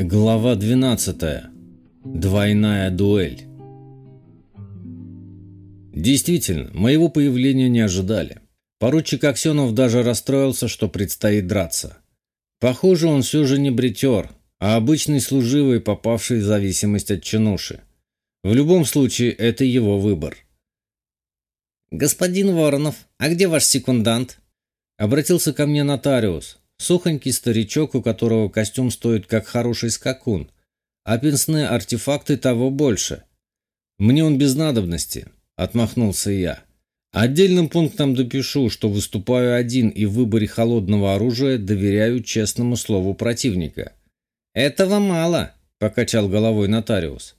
Глава 12. Двойная дуэль. Действительно, моего появления не ожидали. Поручик Аксенов даже расстроился, что предстоит драться. Похоже, он все же не бритер, а обычный служивый, попавший в зависимость от чинуши. В любом случае, это его выбор. «Господин Воронов, а где ваш секундант?» Обратился ко мне нотариус, Сухонький старичок, у которого костюм стоит как хороший скакун, а пенсные артефакты того больше. Мне он без надобности, отмахнулся я. Отдельным пунктом допишу, что выступаю один и в выборе холодного оружия доверяю честному слову противника. Этого мало, покачал головой нотариус.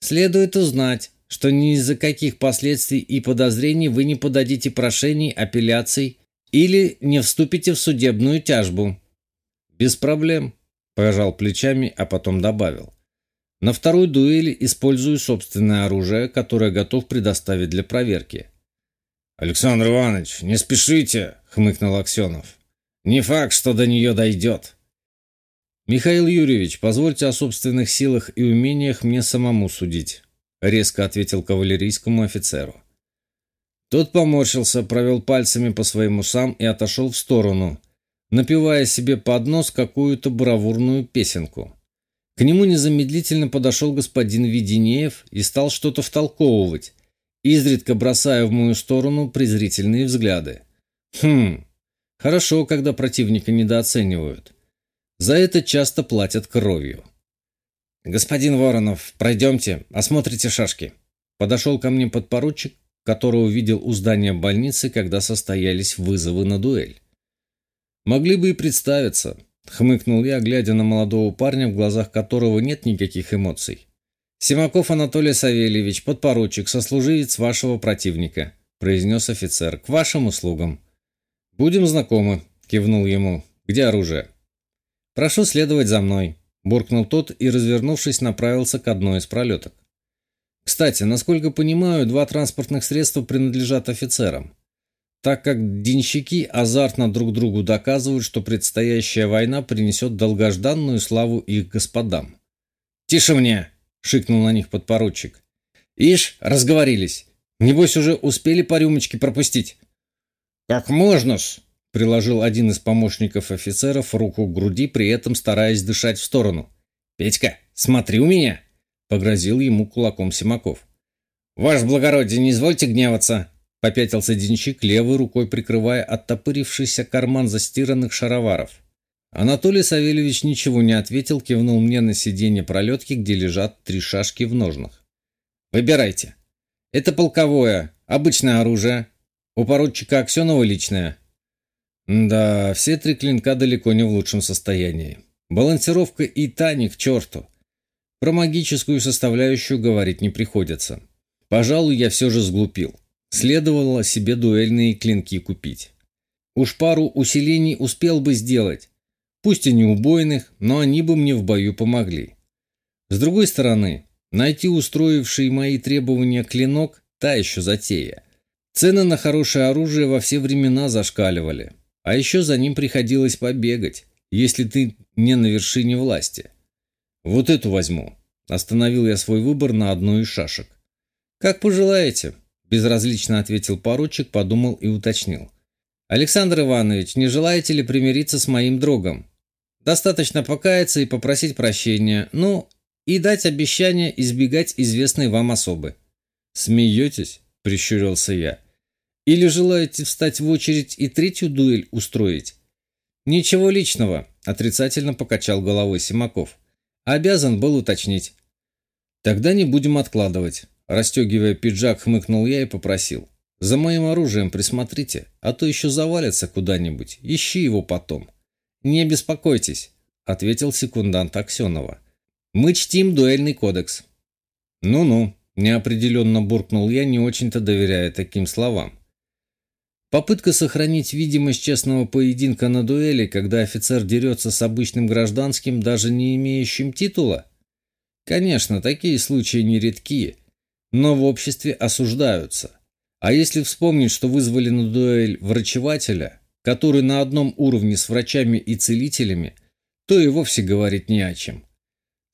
Следует узнать, что ни из-за каких последствий и подозрений вы не подадите прошений, апелляций или не вступите в судебную тяжбу. Без проблем, пожал плечами, а потом добавил. На второй дуэли использую собственное оружие, которое готов предоставить для проверки. Александр Иванович, не спешите, хмыкнул Аксенов. Не факт, что до нее дойдет. Михаил Юрьевич, позвольте о собственных силах и умениях мне самому судить, резко ответил кавалерийскому офицеру. Тот поморщился, провел пальцами по своим усам и отошел в сторону, напевая себе под нос какую-то бравурную песенку. К нему незамедлительно подошел господин Веденеев и стал что-то втолковывать, изредка бросая в мою сторону презрительные взгляды. Хм, хорошо, когда противника недооценивают. За это часто платят кровью. «Господин Воронов, пройдемте, осмотрите шашки». Подошел ко мне подпоручик которого видел у здания больницы, когда состоялись вызовы на дуэль. «Могли бы и представиться», — хмыкнул я, глядя на молодого парня, в глазах которого нет никаких эмоций. «Симаков Анатолий Савельевич, подпоручик, сослуживец вашего противника», — произнес офицер. «К вашим услугам». «Будем знакомы», — кивнул ему. «Где оружие?» «Прошу следовать за мной», — буркнул тот и, развернувшись, направился к одной из пролеток. Кстати, насколько понимаю, два транспортных средства принадлежат офицерам, так как денщики азартно друг другу доказывают, что предстоящая война принесет долгожданную славу их господам. «Тише мне!» — шикнул на них подпоручик. «Ишь, разговорились. Небось, уже успели по рюмочке пропустить». «Как можно-с?» — приложил один из помощников офицеров руку к груди, при этом стараясь дышать в сторону. «Петька, смотри у меня!» Погрозил ему кулаком Симаков. «Ваше благородие, не извольте гневаться!» Попятился денщик, левой рукой прикрывая оттопырившийся карман застиранных шароваров. Анатолий Савельевич ничего не ответил, кивнул мне на сиденье пролетки, где лежат три шашки в ножнах. «Выбирайте. Это полковое, обычное оружие. У поручика Аксенова личное». Да, все три клинка далеко не в лучшем состоянии. Балансировка и та ни к черту. Про магическую составляющую говорить не приходится. Пожалуй, я все же сглупил. Следовало себе дуэльные клинки купить. Уж пару усилений успел бы сделать. Пусть и не убойных, но они бы мне в бою помогли. С другой стороны, найти устроивший мои требования клинок – та еще затея. Цены на хорошее оружие во все времена зашкаливали. А еще за ним приходилось побегать, если ты не на вершине власти. Вот эту возьму. Остановил я свой выбор на одной из шашек. Как пожелаете, безразлично ответил поручик, подумал и уточнил. Александр Иванович, не желаете ли примириться с моим другом? Достаточно покаяться и попросить прощения, ну, и дать обещание избегать известной вам особы. Смеетесь? Прищурился я. Или желаете встать в очередь и третью дуэль устроить? Ничего личного, отрицательно покачал головой Симаков. Обязан был уточнить. Тогда не будем откладывать. Расстегивая пиджак, хмыкнул я и попросил. За моим оружием присмотрите, а то еще завалится куда-нибудь. Ищи его потом. Не беспокойтесь, ответил секундант Аксенова. Мы чтим дуэльный кодекс. Ну-ну, неопределенно буркнул я, не очень-то доверяя таким словам. Попытка сохранить видимость честного поединка на дуэли, когда офицер дерется с обычным гражданским, даже не имеющим титула? Конечно, такие случаи нередки, но в обществе осуждаются. А если вспомнить, что вызвали на дуэль врачевателя, который на одном уровне с врачами и целителями, то и вовсе говорить не о чем.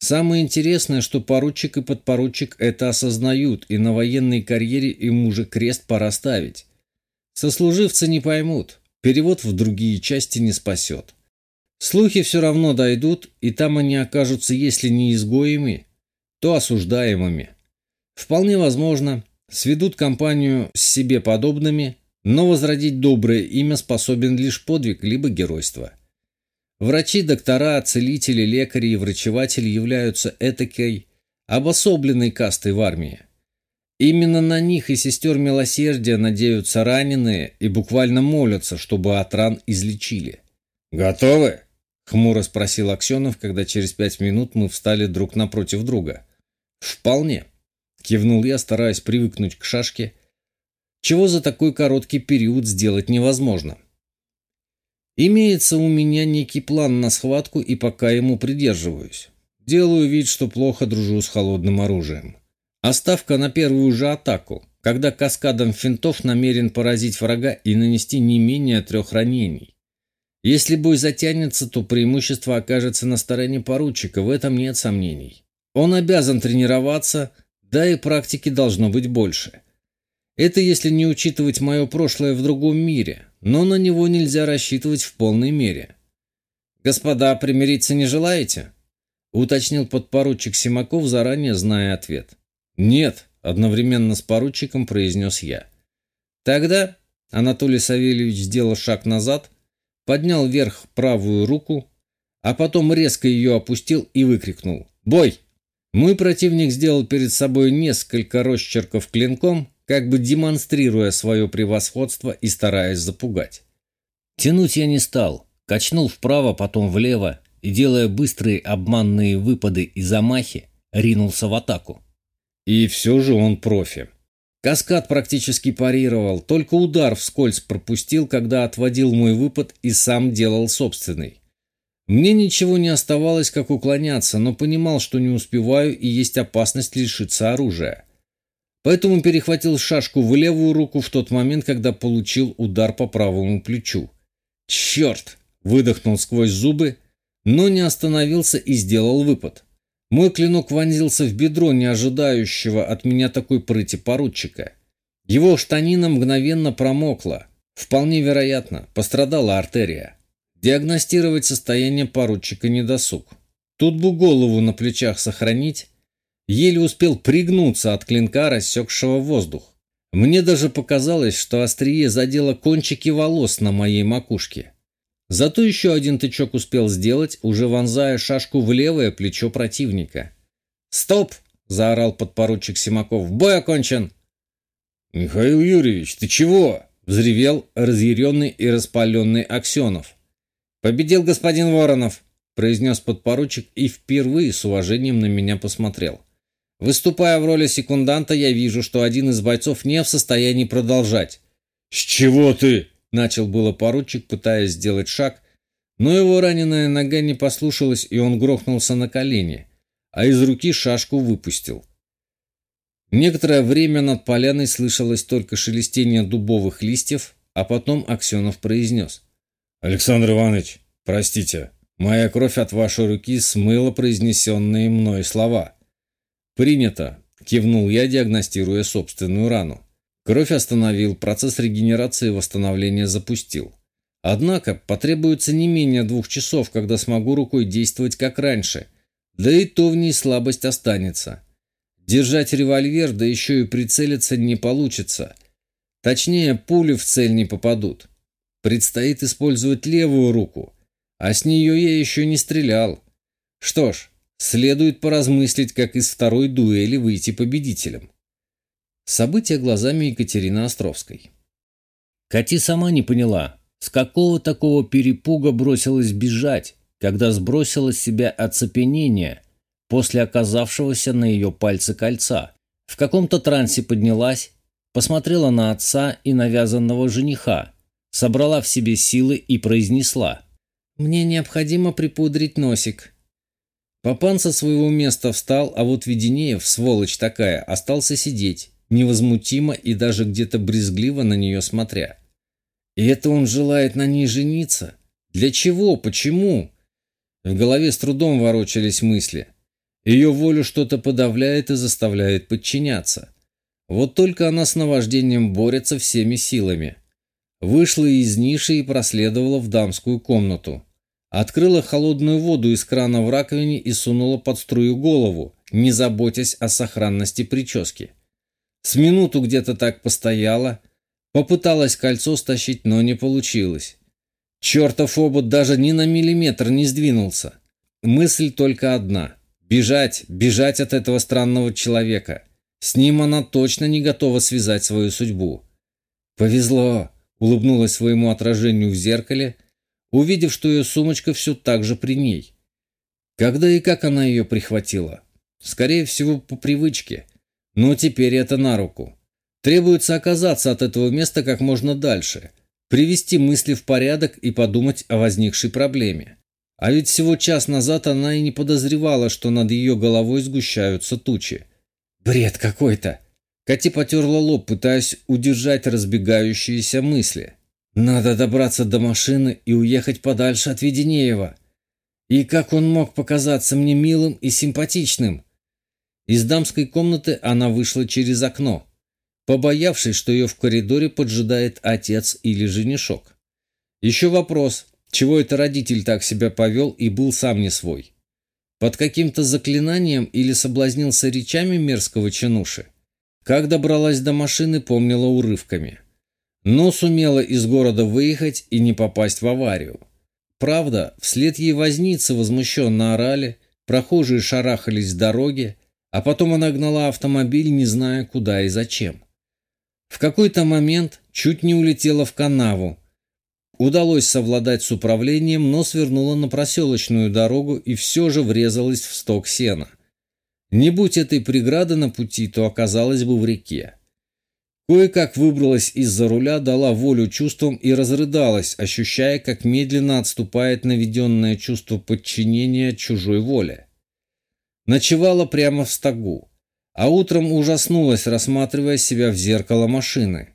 Самое интересное, что поручик и подпоручик это осознают, и на военной карьере им уже крест пора ставить. Сослуживцы не поймут, перевод в другие части не спасет. Слухи все равно дойдут, и там они окажутся, если не изгоями, то осуждаемыми. Вполне возможно, сведут компанию с себе подобными, но возродить доброе имя способен лишь подвиг либо геройство. Врачи, доктора, целители, лекари и врачеватели являются этакой обособленной кастой в армии. Именно на них и сестер милосердия надеются раненые и буквально молятся, чтобы от ран излечили. «Готовы?» — хмуро спросил Аксенов, когда через пять минут мы встали друг напротив друга. «Вполне», — кивнул я, стараясь привыкнуть к шашке, чего за такой короткий период сделать невозможно. Имеется у меня некий план на схватку, и пока ему придерживаюсь. Делаю вид, что плохо дружу с холодным оружием. Оставка на первую же атаку, когда каскадом финтов намерен поразить врага и нанести не менее трех ранений. Если бой затянется, то преимущество окажется на стороне поручика, в этом нет сомнений. Он обязан тренироваться, да и практики должно быть больше. Это если не учитывать мое прошлое в другом мире, но на него нельзя рассчитывать в полной мере. «Господа, примириться не желаете?» — уточнил подпоручик Симаков, заранее зная ответ. «Нет», — одновременно с поручиком произнес я. «Тогда...» — Анатолий Савельевич сделал шаг назад, поднял вверх правую руку, а потом резко ее опустил и выкрикнул «Бой!». Мой противник сделал перед собой несколько росчерков клинком, как бы демонстрируя свое превосходство и стараясь запугать. Тянуть я не стал, качнул вправо, потом влево и, делая быстрые обманные выпады и замахи, ринулся в атаку. И все же он профи. Каскад практически парировал, только удар вскользь пропустил, когда отводил мой выпад и сам делал собственный. Мне ничего не оставалось, как уклоняться, но понимал, что не успеваю и есть опасность лишиться оружия. Поэтому перехватил шашку в левую руку в тот момент, когда получил удар по правому плечу. «Черт!» – выдохнул сквозь зубы, но не остановился и сделал выпад. Мой клинок вонзился в бедро не ожидающего от меня такой прыти поручика. Его штанина мгновенно промокла. Вполне вероятно, пострадала артерия. Диагностировать состояние поручика недосуг. Тут бы голову на плечах сохранить, еле успел пригнуться от клинка, рассекшего воздух. Мне даже показалось, что острие задело кончики волос на моей макушке. Зато еще один тычок успел сделать, уже вонзая шашку в левое плечо противника. «Стоп!» – заорал подпоручик Симаков. «Бой окончен!» «Михаил Юрьевич, ты чего?» – взревел разъяренный и распаленный Аксенов. «Победил господин Воронов!» – произнес подпоручик и впервые с уважением на меня посмотрел. Выступая в роли секунданта, я вижу, что один из бойцов не в состоянии продолжать. «С чего ты?» — начал было поручик, пытаясь сделать шаг, но его раненая нога не послушалась, и он грохнулся на колени, а из руки шашку выпустил. Некоторое время над поляной слышалось только шелестение дубовых листьев, а потом Аксенов произнес. «Александр Иванович, простите, моя кровь от вашей руки смыла произнесенные мной слова». «Принято», – кивнул я, диагностируя собственную рану. Кровь остановил, процесс регенерации и восстановления запустил. Однако потребуется не менее двух часов, когда смогу рукой действовать как раньше. Да и то в ней слабость останется. Держать револьвер, да еще и прицелиться не получится. Точнее, пули в цель не попадут. Предстоит использовать левую руку, а с нее я еще не стрелял. Что ж, Следует поразмыслить, как из второй дуэли выйти победителем. События глазами Екатерины Островской. Кати сама не поняла, с какого такого перепуга бросилась бежать, когда сбросила с себя оцепенение после оказавшегося на ее пальце кольца. В каком-то трансе поднялась, посмотрела на отца и навязанного жениха, собрала в себе силы и произнесла. «Мне необходимо припудрить носик. Папан со своего места встал, а вот Веденеев, сволочь такая, остался сидеть, невозмутимо и даже где-то брезгливо на нее смотря. И это он желает на ней жениться? Для чего? Почему? В голове с трудом ворочались мысли. Ее волю что-то подавляет и заставляет подчиняться. Вот только она с наваждением борется всеми силами. Вышла из ниши и проследовала в дамскую комнату. Открыла холодную воду из крана в раковине и сунула под струю голову, не заботясь о сохранности прически. С минуту где-то так постояла, попыталась кольцо стащить, но не получилось. Чертов обод даже ни на миллиметр не сдвинулся. Мысль только одна – бежать, бежать от этого странного человека. С ним она точно не готова связать свою судьбу. «Повезло!» – улыбнулась своему отражению в зеркале, увидев, что ее сумочка все так же при ней. Когда и как она ее прихватила? Скорее всего, по привычке. Но теперь это на руку. Требуется оказаться от этого места как можно дальше, привести мысли в порядок и подумать о возникшей проблеме. А ведь всего час назад она и не подозревала, что над ее головой сгущаются тучи. Бред какой-то. Кати потерла лоб, пытаясь удержать разбегающиеся мысли. Надо добраться до машины и уехать подальше от Веденеева. И как он мог показаться мне милым и симпатичным? Из дамской комнаты она вышла через окно, побоявшись, что ее в коридоре поджидает отец или женишок. Еще вопрос, чего это родитель так себя повел и был сам не свой? Под каким-то заклинанием или соблазнился речами мерзкого чинуши? Как добралась до машины, помнила урывками. Но сумела из города выехать и не попасть в аварию. Правда, вслед ей возницы возмущенно орали, прохожие шарахались с дороги, а потом она гнала автомобиль, не зная куда и зачем. В какой-то момент чуть не улетела в канаву. Удалось совладать с управлением, но свернула на проселочную дорогу и все же врезалась в сток сена. Не будь этой преграды на пути, то оказалась бы в реке. Кое-как выбралась из-за руля, дала волю чувствам и разрыдалась, ощущая, как медленно отступает наведенное чувство подчинения чужой воле. Ночевала прямо в стогу, а утром ужаснулась, рассматривая себя в зеркало машины.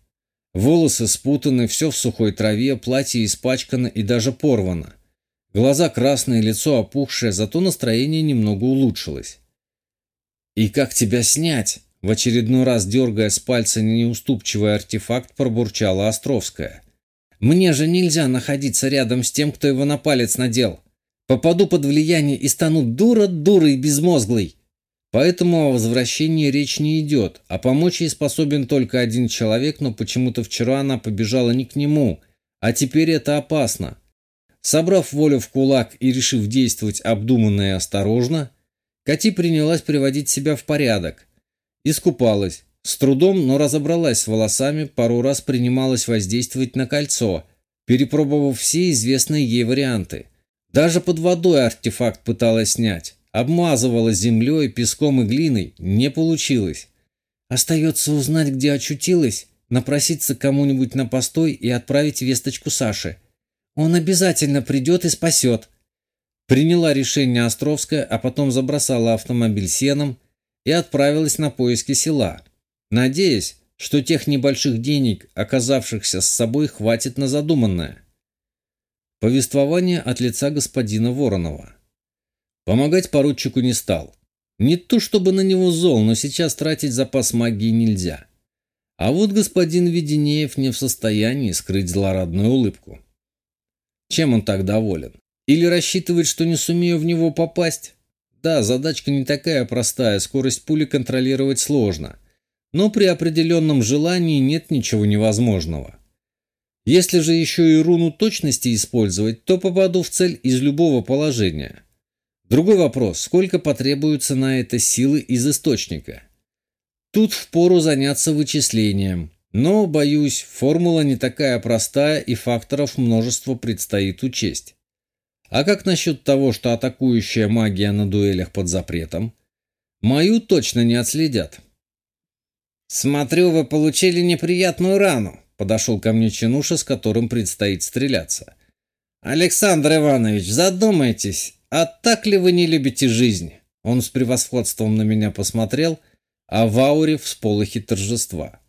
Волосы спутаны, все в сухой траве, платье испачкано и даже порвано. Глаза красные, лицо опухшее, зато настроение немного улучшилось. «И как тебя снять?» В очередной раз, дергая с пальца неуступчивый артефакт, пробурчала Островская. «Мне же нельзя находиться рядом с тем, кто его на палец надел. Попаду под влияние и стану дура-дурой безмозглой. Поэтому о возвращении речь не идет, а помочь ей способен только один человек, но почему-то вчера она побежала не к нему, а теперь это опасно. Собрав волю в кулак и решив действовать обдуманно и осторожно, Кати принялась приводить себя в порядок. Искупалась. С трудом, но разобралась с волосами, пару раз принималась воздействовать на кольцо, перепробовав все известные ей варианты – даже под водой артефакт пыталась снять. Обмазывала землей, песком и глиной. Не получилось. Остается узнать, где очутилась, напроситься кому-нибудь на постой и отправить весточку Саше. Он обязательно придет и спасет. Приняла решение Островская, а потом забросала автомобиль сеном и отправилась на поиски села, надеясь, что тех небольших денег, оказавшихся с собой, хватит на задуманное. Повествование от лица господина Воронова. Помогать поручику не стал. Не то чтобы на него зол, но сейчас тратить запас магии нельзя. А вот господин Веденеев не в состоянии скрыть злорадную улыбку. Чем он так доволен? Или рассчитывает, что не сумею в него попасть? Да, задачка не такая простая, скорость пули контролировать сложно. Но при определенном желании нет ничего невозможного. Если же еще и руну точности использовать, то попаду в цель из любого положения. Другой вопрос, сколько потребуется на это силы из источника? Тут впору заняться вычислением, но, боюсь, формула не такая простая и факторов множество предстоит учесть. А как насчет того, что атакующая магия на дуэлях под запретом? Мою точно не отследят. «Смотрю, вы получили неприятную рану», Подошел ко мне чинуша, с которым предстоит стреляться. «Александр Иванович, задумайтесь, а так ли вы не любите жизнь?» Он с превосходством на меня посмотрел, а в ауре всполохи торжества.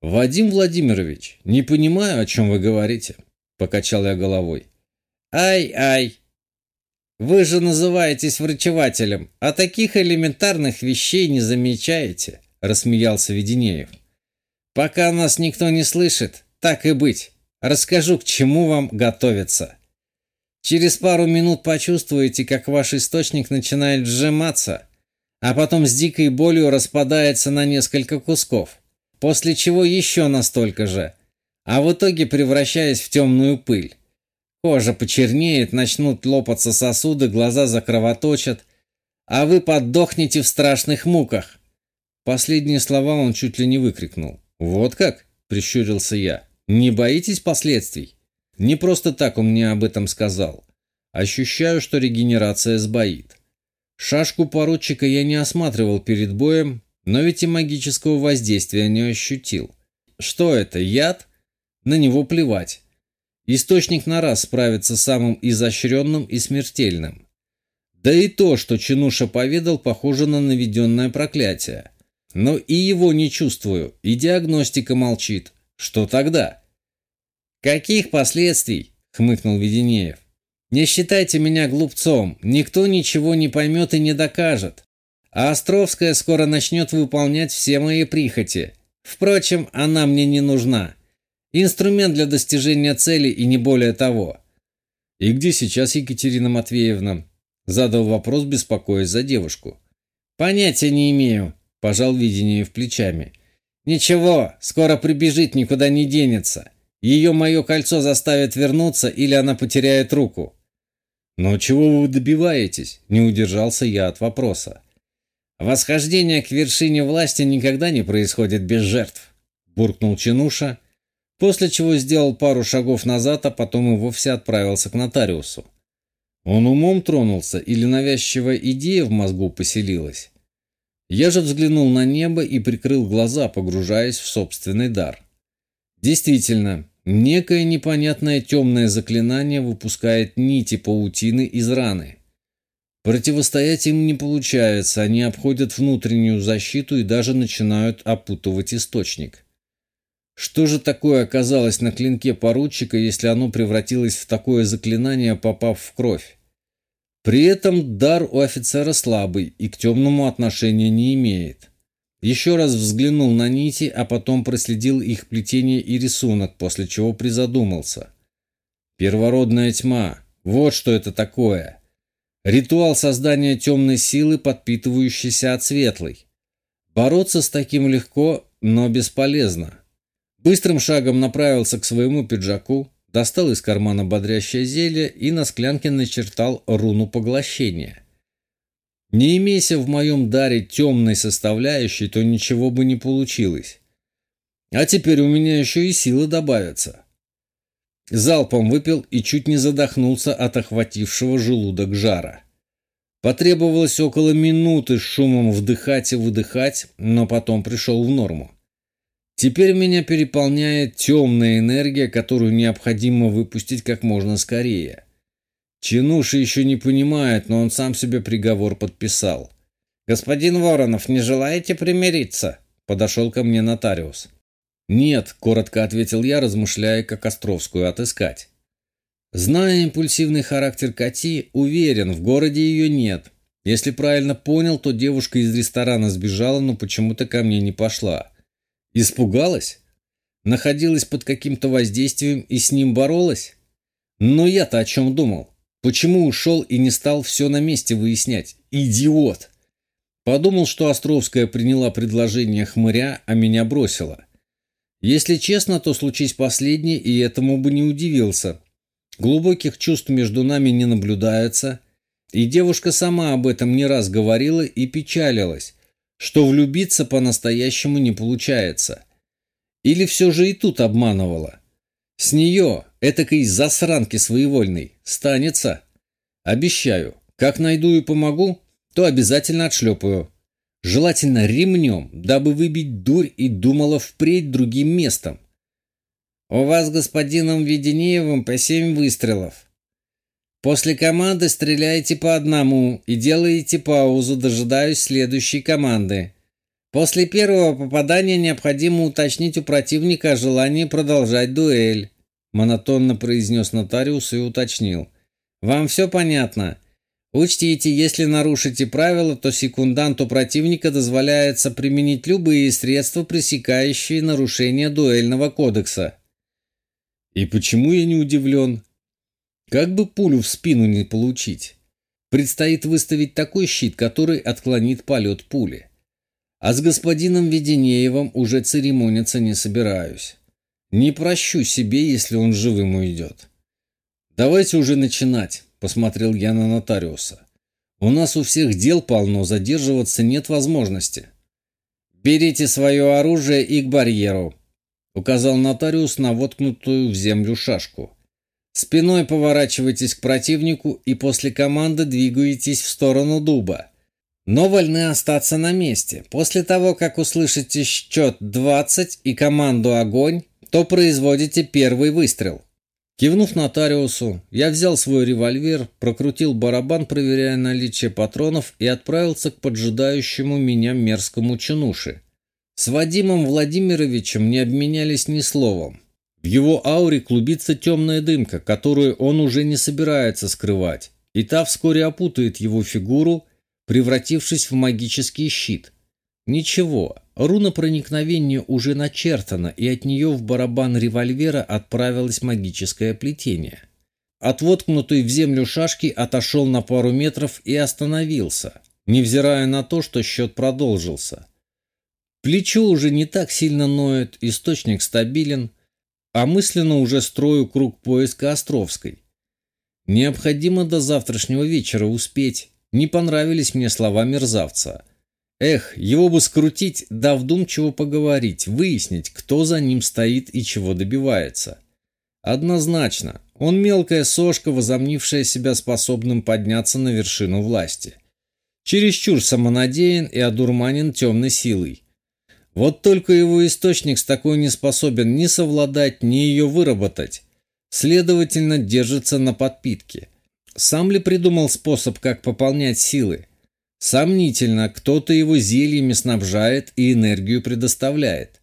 «Вадим Владимирович, не понимаю, о чем вы говорите», — покачал я головой. «Ай-ай!» Вы же называетесь врачевателем, а таких элементарных вещей не замечаете, рассмеялся Веденеев. Пока нас никто не слышит, так и быть. Расскажу, к чему вам готовиться. Через пару минут почувствуете, как ваш источник начинает сжиматься, а потом с дикой болью распадается на несколько кусков, после чего еще настолько же, а в итоге превращаясь в темную пыль. Кожа почернеет, начнут лопаться сосуды, глаза закровоточат, а вы подохнете в страшных муках. Последние слова он чуть ли не выкрикнул. «Вот как?» – прищурился я. «Не боитесь последствий?» Не просто так он мне об этом сказал. Ощущаю, что регенерация сбоит. Шашку поручика я не осматривал перед боем, но ведь и магического воздействия не ощутил. Что это, яд? На него плевать. Источник на раз справится с самым изощренным и смертельным. Да и то, что Чинуша поведал, похоже на наведенное проклятие. Но и его не чувствую, и диагностика молчит. Что тогда? «Каких последствий?» — хмыкнул Веденеев. «Не считайте меня глупцом, никто ничего не поймет и не докажет. А Островская скоро начнет выполнять все мои прихоти. Впрочем, она мне не нужна. Инструмент для достижения цели и не более того». «И где сейчас Екатерина Матвеевна?» — задал вопрос, беспокоясь за девушку. «Понятия не имею», — пожал Веденеев плечами. «Ничего, скоро прибежит, никуда не денется. Ее мое кольцо заставит вернуться или она потеряет руку. «Но чего вы добиваетесь?» – не удержался я от вопроса. «Восхождение к вершине власти никогда не происходит без жертв», – буркнул Чинуша, после чего сделал пару шагов назад, а потом и вовсе отправился к нотариусу. Он умом тронулся или навязчивая идея в мозгу поселилась? Я же взглянул на небо и прикрыл глаза, погружаясь в собственный дар. Действительно, Некое непонятное темное заклинание выпускает нити паутины из раны. Противостоять им не получается, они обходят внутреннюю защиту и даже начинают опутывать источник. Что же такое оказалось на клинке поручика, если оно превратилось в такое заклинание, попав в кровь? При этом дар у офицера слабый и к темному отношения не имеет. Еще раз взглянул на нити, а потом проследил их плетение и рисунок, после чего призадумался. Первородная тьма. Вот что это такое. Ритуал создания темной силы, подпитывающейся от светлой. Бороться с таким легко, но бесполезно. Быстрым шагом направился к своему пиджаку, достал из кармана бодрящее зелье и на склянке начертал руну поглощения. Не имейся в моем даре темной составляющей, то ничего бы не получилось. А теперь у меня еще и силы добавятся. Залпом выпил и чуть не задохнулся от охватившего желудок жара. Потребовалось около минуты с шумом вдыхать и выдыхать, но потом пришел в норму. Теперь меня переполняет темная энергия, которую необходимо выпустить как можно скорее. Чинуша еще не понимает, но он сам себе приговор подписал. «Господин Воронов, не желаете примириться?» Подошел ко мне нотариус. «Нет», — коротко ответил я, размышляя, как Островскую отыскать. Зная импульсивный характер Кати, уверен, в городе ее нет. Если правильно понял, то девушка из ресторана сбежала, но почему-то ко мне не пошла. Испугалась? Находилась под каким-то воздействием и с ним боролась? Но я-то о чем думал? Почему ушел и не стал все на месте выяснять? Идиот! Подумал, что Островская приняла предложение хмыря, а меня бросила. Если честно, то случись последнее, и этому бы не удивился. Глубоких чувств между нами не наблюдается, и девушка сама об этом не раз говорила и печалилась, что влюбиться по-настоящему не получается. Или все же и тут обманывала. С нее, этакой засранки своевольной, станется. Обещаю, как найду и помогу, то обязательно отшлепаю. Желательно ремнем, дабы выбить дурь и думала впредь другим местом. У вас, господином Веденеевым, по семь выстрелов. После команды стреляйте по одному и делаете паузу, дожидаясь следующей команды. После первого попадания необходимо уточнить у противника желание продолжать дуэль. Монотонно произнес нотариус и уточнил. «Вам все понятно? Учтите, если нарушите правила, то секунданту противника дозволяется применить любые средства, пресекающие нарушение дуэльного кодекса. И почему я не удивлен? Как бы пулю в спину не получить? Предстоит выставить такой щит, который отклонит полет пули. А с господином Веденеевым уже церемониться не собираюсь. Не прощу себе, если он живым уйдет. Давайте уже начинать посмотрел я на нотариуса. У нас у всех дел полно, задерживаться нет возможности. Берите свое оружие и к барьеру, указал нотариус на воткнутую в землю шашку. Спиной поворачивайтесь к противнику и после команды двигаетесь в сторону дуба. Но вольны остаться на месте. После того, как услышите счет 20 и команду «Огонь», то производите первый выстрел. Кивнув нотариусу, я взял свой револьвер, прокрутил барабан, проверяя наличие патронов, и отправился к поджидающему меня мерзкому чинуши. С Вадимом Владимировичем не обменялись ни словом. В его ауре клубится темная дымка, которую он уже не собирается скрывать, и та вскоре опутает его фигуру, превратившись в магический щит. Ничего, руна проникновения уже начертана, и от нее в барабан револьвера отправилось магическое плетение. От воткнутой в землю шашки отошел на пару метров и остановился, невзирая на то, что счет продолжился. Плечо уже не так сильно ноет, источник стабилен, а мысленно уже строю круг поиска Островской. Необходимо до завтрашнего вечера успеть. Не понравились мне слова мерзавца – Эх, его бы скрутить, да вдумчиво поговорить, выяснить, кто за ним стоит и чего добивается. Однозначно, он мелкая сошка, возомнившая себя способным подняться на вершину власти. Чересчур самонадеян и одурманен темной силой. Вот только его источник с такой не способен ни совладать, ни ее выработать. Следовательно, держится на подпитке. Сам ли придумал способ, как пополнять силы? Сомнительно, кто-то его зельями снабжает и энергию предоставляет.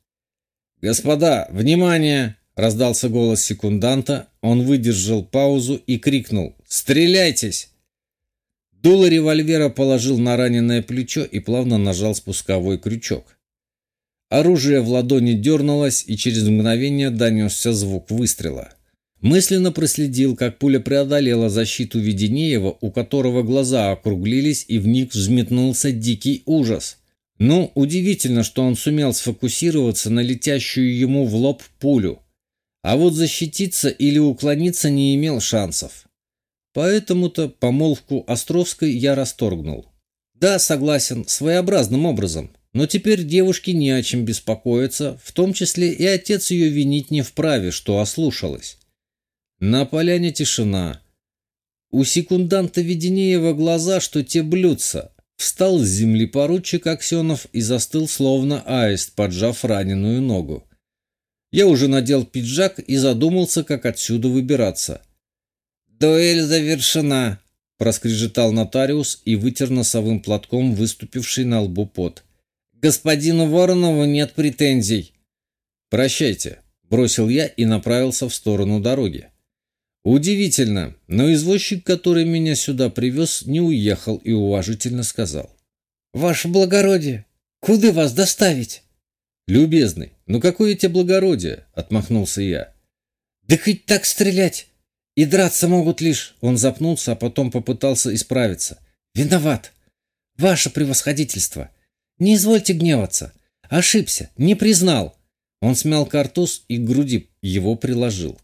«Господа, внимание!» – раздался голос секунданта. Он выдержал паузу и крикнул «Стреляйтесь!». Дуло револьвера положил на раненое плечо и плавно нажал спусковой крючок. Оружие в ладони дернулось, и через мгновение донесся звук выстрела. Мысленно проследил, как пуля преодолела защиту Веденеева, у которого глаза округлились и в них взметнулся дикий ужас. Ну, удивительно, что он сумел сфокусироваться на летящую ему в лоб пулю. А вот защититься или уклониться не имел шансов. Поэтому-то помолвку Островской я расторгнул. Да, согласен, своеобразным образом. Но теперь девушке не о чем беспокоиться, в том числе и отец ее винить не вправе, что ослушалась. На поляне тишина. У секунданта Веденеева глаза, что те блюдца. Встал с земли поручик Аксенов и застыл, словно аист, поджав раненую ногу. Я уже надел пиджак и задумался, как отсюда выбираться. «Дуэль завершена», — проскрежетал нотариус и вытер носовым платком выступивший на лбу пот. «Господину Воронову нет претензий». «Прощайте», — бросил я и направился в сторону дороги. Удивительно, но извозчик, который меня сюда привез, не уехал и уважительно сказал. «Ваше благородие, куда вас доставить?» «Любезный, ну какое тебе благородие?» — отмахнулся я. «Да хоть так стрелять! И драться могут лишь...» Он запнулся, а потом попытался исправиться. «Виноват! Ваше превосходительство! Не извольте гневаться! Ошибся, не признал!» Он смял картуз и к груди его приложил.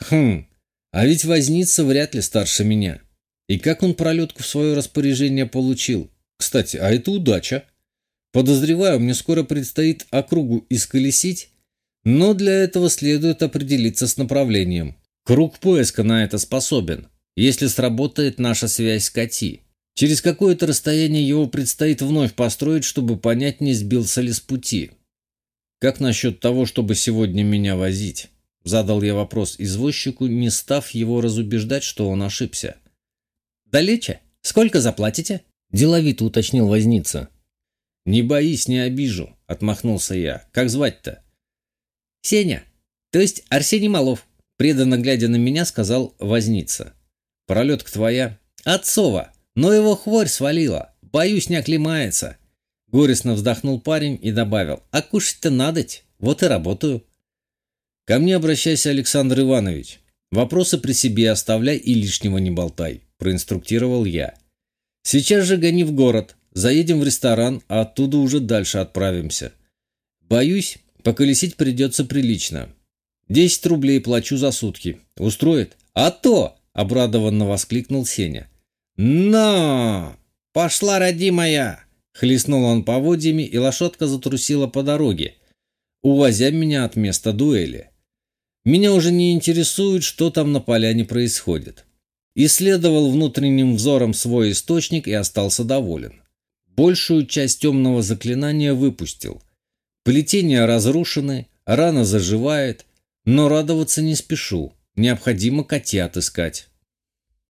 «Хм, а ведь возница вряд ли старше меня. И как он пролетку в свое распоряжение получил? Кстати, а это удача. Подозреваю, мне скоро предстоит округу исколесить, но для этого следует определиться с направлением. Круг поиска на это способен, если сработает наша связь с Кати. Через какое-то расстояние его предстоит вновь построить, чтобы понять, не сбился ли с пути. Как насчет того, чтобы сегодня меня возить? Задал я вопрос извозчику, не став его разубеждать, что он ошибся. «Далече? Сколько заплатите?» Деловито уточнил возница. «Не боись, не обижу», — отмахнулся я. «Как звать-то?» «Сеня, то есть Арсений Малов», — преданно глядя на меня, сказал возница. «Пролетка твоя?» «Отцова», Но его хворь свалила. Боюсь, не оклемается. Горестно вздохнул парень и добавил. А кушать-то надоть. Вот и работаю. Ко мне обращайся, Александр Иванович. Вопросы при себе оставляй и лишнего не болтай, проинструктировал я. Сейчас же гони в город. Заедем в ресторан, а оттуда уже дальше отправимся. Боюсь, поколесить придется прилично. Десять рублей плачу за сутки. Устроит? А то! Обрадованно воскликнул Сеня. «На! Пошла, родимая!» Хлестнул он поводьями, и лошадка затрусила по дороге, увозя меня от места дуэли. Меня уже не интересует, что там на поляне происходит. Исследовал внутренним взором свой источник и остался доволен. Большую часть темного заклинания выпустил. Плетения разрушены, рана заживает, но радоваться не спешу. Необходимо котят искать.